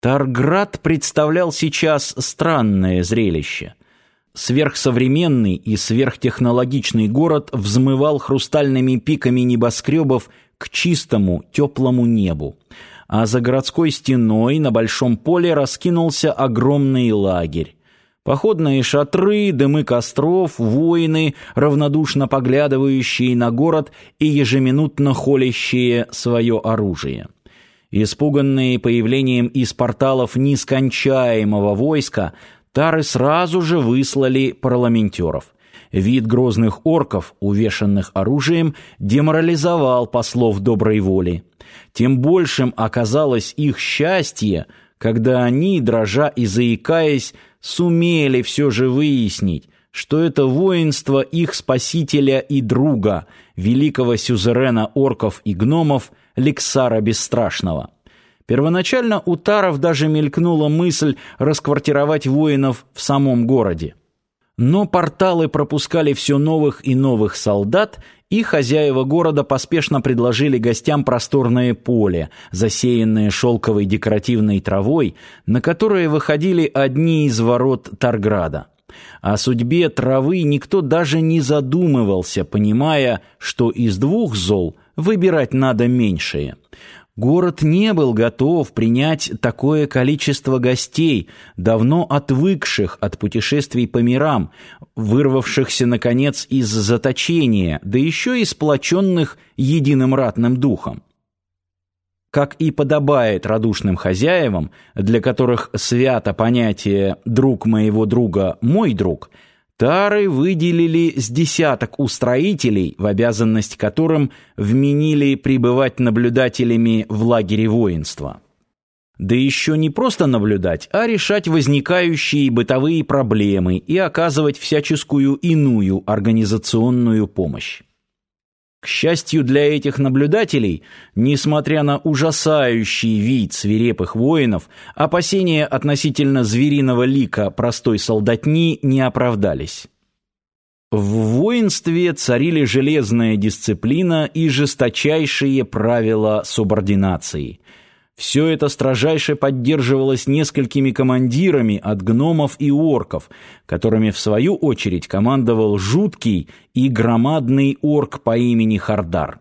Тарград представлял сейчас странное зрелище. Сверхсовременный и сверхтехнологичный город взмывал хрустальными пиками небоскребов к чистому, теплому небу. А за городской стеной на большом поле раскинулся огромный лагерь. Походные шатры, дымы костров, воины, равнодушно поглядывающие на город и ежеминутно холящие свое оружие. Испуганные появлением из порталов нескончаемого войска, тары сразу же выслали парламентеров. Вид грозных орков, увешанных оружием, деморализовал послов доброй воли. Тем большим оказалось их счастье, когда они, дрожа и заикаясь, сумели все же выяснить, что это воинство их спасителя и друга, великого сюзерена орков и гномов Лексара Бесстрашного. Первоначально у Таров даже мелькнула мысль расквартировать воинов в самом городе. Но порталы пропускали все новых и новых солдат, и хозяева города поспешно предложили гостям просторное поле, засеянное шелковой декоративной травой, на которое выходили одни из ворот Тарграда. О судьбе травы никто даже не задумывался, понимая, что из двух зол выбирать надо меньшее. Город не был готов принять такое количество гостей, давно отвыкших от путешествий по мирам, вырвавшихся, наконец, из заточения, да еще и сплоченных единым ратным духом. Как и подобает радушным хозяевам, для которых свято понятие «друг моего друга – мой друг», Тары выделили с десяток устроителей, в обязанность которым вменили пребывать наблюдателями в лагере воинства. Да еще не просто наблюдать, а решать возникающие бытовые проблемы и оказывать всяческую иную организационную помощь. К счастью для этих наблюдателей, несмотря на ужасающий вид свирепых воинов, опасения относительно звериного лика простой солдатни не оправдались. В воинстве царили железная дисциплина и жесточайшие правила субординации – все это строжайше поддерживалось несколькими командирами от гномов и орков, которыми в свою очередь командовал жуткий и громадный орк по имени Хардар.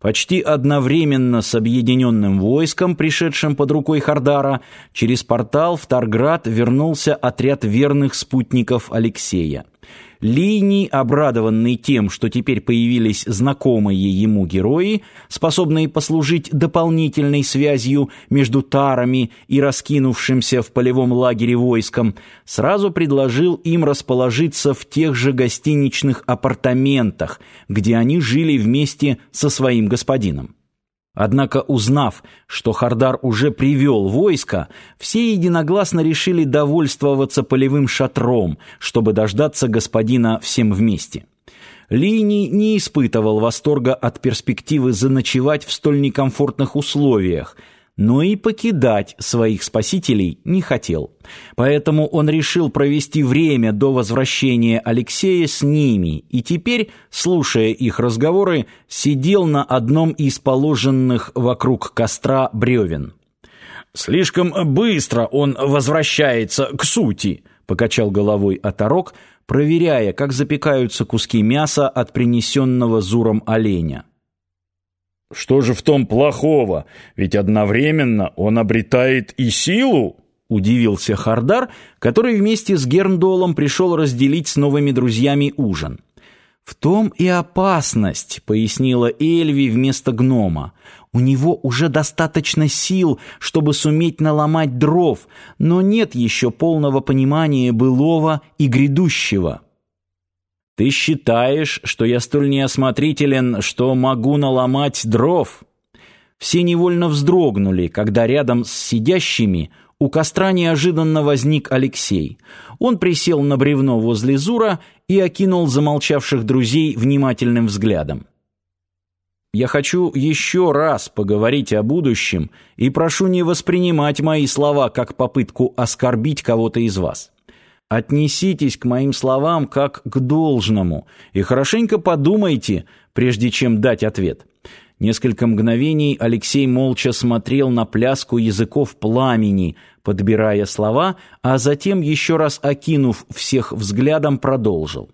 Почти одновременно с объединенным войском, пришедшим под рукой Хардара, через портал в Тарград вернулся отряд верных спутников Алексея. Линий, обрадованный тем, что теперь появились знакомые ему герои, способные послужить дополнительной связью между тарами и раскинувшимся в полевом лагере войском, сразу предложил им расположиться в тех же гостиничных апартаментах, где они жили вместе со своим господином. Однако, узнав, что Хардар уже привел войско, все единогласно решили довольствоваться полевым шатром, чтобы дождаться господина всем вместе. Линий не испытывал восторга от перспективы заночевать в столь некомфортных условиях – но и покидать своих спасителей не хотел. Поэтому он решил провести время до возвращения Алексея с ними и теперь, слушая их разговоры, сидел на одном из положенных вокруг костра бревен. «Слишком быстро он возвращается к сути», — покачал головой оторок, проверяя, как запекаются куски мяса от принесенного зуром оленя. Что же в том плохого? Ведь одновременно он обретает и силу. Удивился Хардар, который вместе с Герндолом пришел разделить с новыми друзьями ужин. «В том и опасность», — пояснила Эльви вместо гнома. «У него уже достаточно сил, чтобы суметь наломать дров, но нет еще полного понимания былого и грядущего». Ты считаешь, что я столь неосмотрителен, что могу наломать дров? Все невольно вздрогнули, когда рядом с сидящими у костра неожиданно возник Алексей. Он присел на бревно возле Зура и окинул замолчавших друзей внимательным взглядом. Я хочу еще раз поговорить о будущем и прошу не воспринимать мои слова как попытку оскорбить кого-то из вас. Отнеситесь к моим словам как к должному и хорошенько подумайте, прежде чем дать ответ. Несколько мгновений Алексей молча смотрел на пляску языков пламени, подбирая слова, а затем, еще раз окинув всех взглядом, продолжил.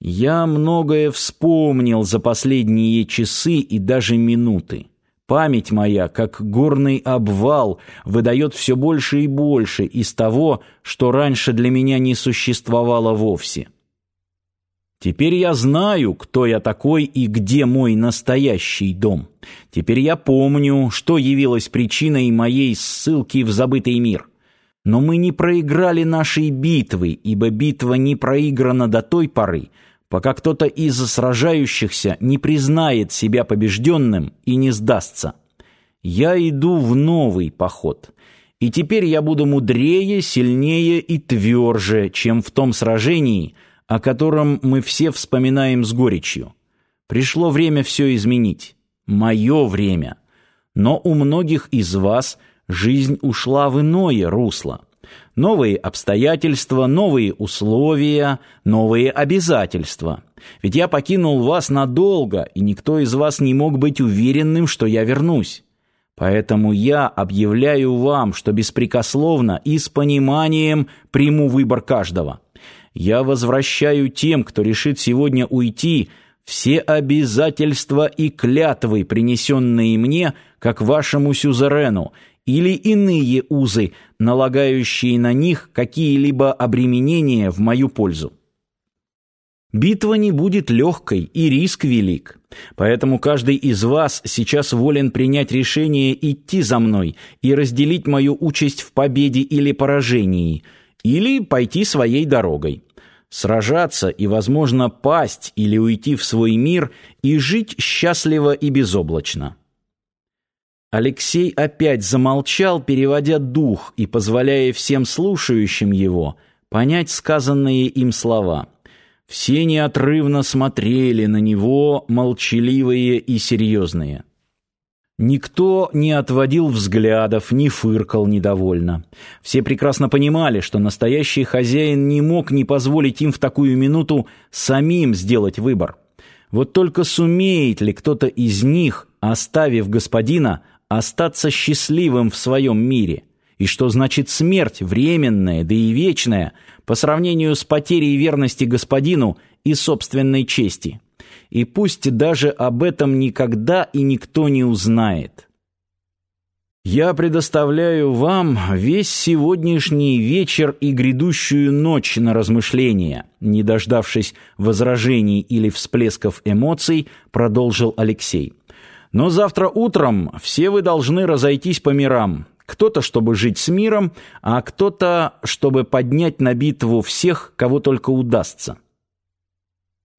«Я многое вспомнил за последние часы и даже минуты. Память моя, как горный обвал, выдает все больше и больше из того, что раньше для меня не существовало вовсе». Теперь я знаю, кто я такой и где мой настоящий дом. Теперь я помню, что явилось причиной моей ссылки в забытый мир. Но мы не проиграли нашей битвы, ибо битва не проиграна до той поры, пока кто-то из сражающихся не признает себя побежденным и не сдастся. Я иду в новый поход. И теперь я буду мудрее, сильнее и тверже, чем в том сражении — о котором мы все вспоминаем с горечью. Пришло время все изменить. Мое время. Но у многих из вас жизнь ушла в иное русло. Новые обстоятельства, новые условия, новые обязательства. Ведь я покинул вас надолго, и никто из вас не мог быть уверенным, что я вернусь. Поэтому я объявляю вам, что беспрекословно и с пониманием приму выбор каждого. Я возвращаю тем, кто решит сегодня уйти, все обязательства и клятвы, принесенные мне, как вашему сюзерену, или иные узы, налагающие на них какие-либо обременения в мою пользу. Битва не будет легкой, и риск велик. Поэтому каждый из вас сейчас волен принять решение идти за мной и разделить мою участь в победе или поражении, или пойти своей дорогой сражаться и, возможно, пасть или уйти в свой мир и жить счастливо и безоблачно. Алексей опять замолчал, переводя дух и позволяя всем слушающим его понять сказанные им слова. Все неотрывно смотрели на него, молчаливые и серьезные. Никто не отводил взглядов, не фыркал недовольно. Все прекрасно понимали, что настоящий хозяин не мог не позволить им в такую минуту самим сделать выбор. Вот только сумеет ли кто-то из них, оставив господина, остаться счастливым в своем мире? И что значит смерть, временная, да и вечная, по сравнению с потерей верности господину и собственной чести? и пусть даже об этом никогда и никто не узнает. Я предоставляю вам весь сегодняшний вечер и грядущую ночь на размышления, не дождавшись возражений или всплесков эмоций, продолжил Алексей. Но завтра утром все вы должны разойтись по мирам. Кто-то, чтобы жить с миром, а кто-то, чтобы поднять на битву всех, кого только удастся.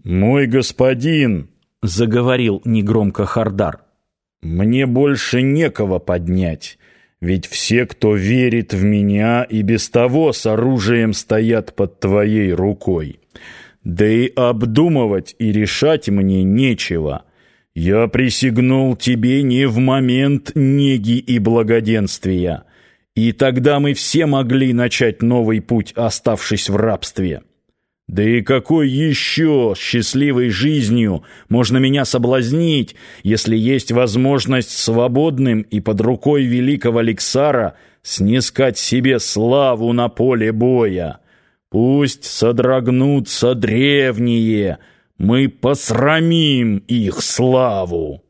«Мой господин», — заговорил негромко Хардар, — «мне больше некого поднять, ведь все, кто верит в меня, и без того с оружием стоят под твоей рукой. Да и обдумывать и решать мне нечего. Я присягнул тебе не в момент неги и благоденствия, и тогда мы все могли начать новый путь, оставшись в рабстве». Да и какой еще счастливой жизнью можно меня соблазнить, если есть возможность свободным и под рукой великого Лексара снискать себе славу на поле боя? Пусть содрогнутся древние, мы посрамим их славу.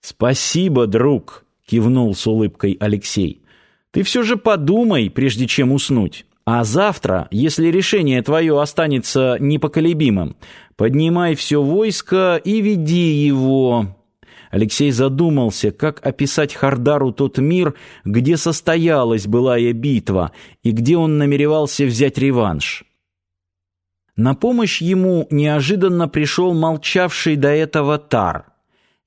Спасибо, друг, кивнул с улыбкой Алексей. Ты все же подумай, прежде чем уснуть. А завтра, если решение твое останется непоколебимым, поднимай все войско и веди его». Алексей задумался, как описать Хардару тот мир, где состоялась былая битва и где он намеревался взять реванш. На помощь ему неожиданно пришел молчавший до этого Тар –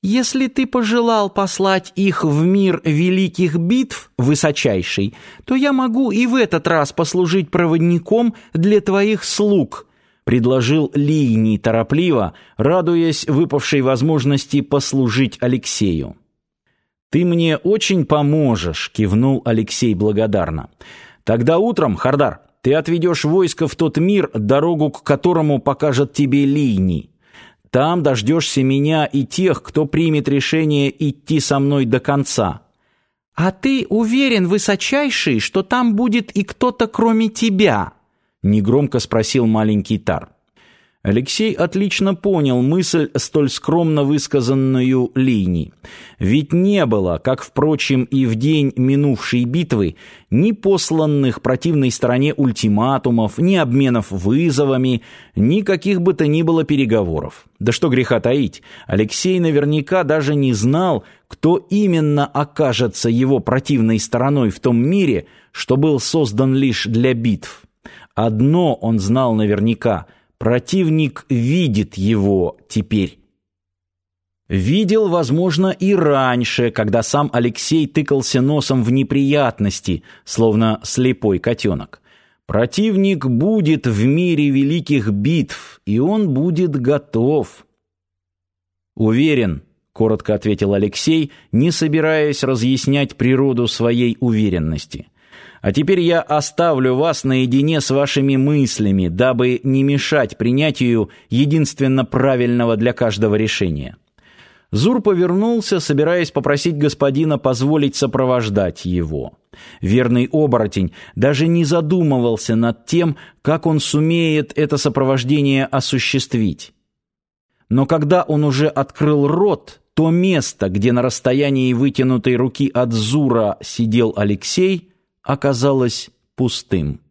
если ты пожелал послать их в мир великих битв, высочайший, то я могу и в этот раз послужить проводником для твоих слуг», предложил Лийний торопливо, радуясь выпавшей возможности послужить Алексею. «Ты мне очень поможешь», — кивнул Алексей благодарно. «Тогда утром, Хардар, ты отведешь войско в тот мир, дорогу к которому покажет тебе Лийний». Там дождешься меня и тех, кто примет решение идти со мной до конца. А ты уверен, высочайший, что там будет и кто-то кроме тебя? Негромко спросил маленький Тар. Алексей отлично понял мысль, столь скромно высказанную Лини. Ведь не было, как, впрочем, и в день минувшей битвы, ни посланных противной стороне ультиматумов, ни обменов вызовами, ни каких бы то ни было переговоров. Да что греха таить, Алексей наверняка даже не знал, кто именно окажется его противной стороной в том мире, что был создан лишь для битв. Одно он знал наверняка – Противник видит его теперь. Видел, возможно, и раньше, когда сам Алексей тыкался носом в неприятности, словно слепой котенок. Противник будет в мире великих битв, и он будет готов. Уверен, коротко ответил Алексей, не собираясь разъяснять природу своей уверенности. А теперь я оставлю вас наедине с вашими мыслями, дабы не мешать принятию единственно правильного для каждого решения. Зур повернулся, собираясь попросить господина позволить сопровождать его. Верный оборотень даже не задумывался над тем, как он сумеет это сопровождение осуществить. Но когда он уже открыл рот, то место, где на расстоянии вытянутой руки от Зура сидел Алексей, оказалось пустым.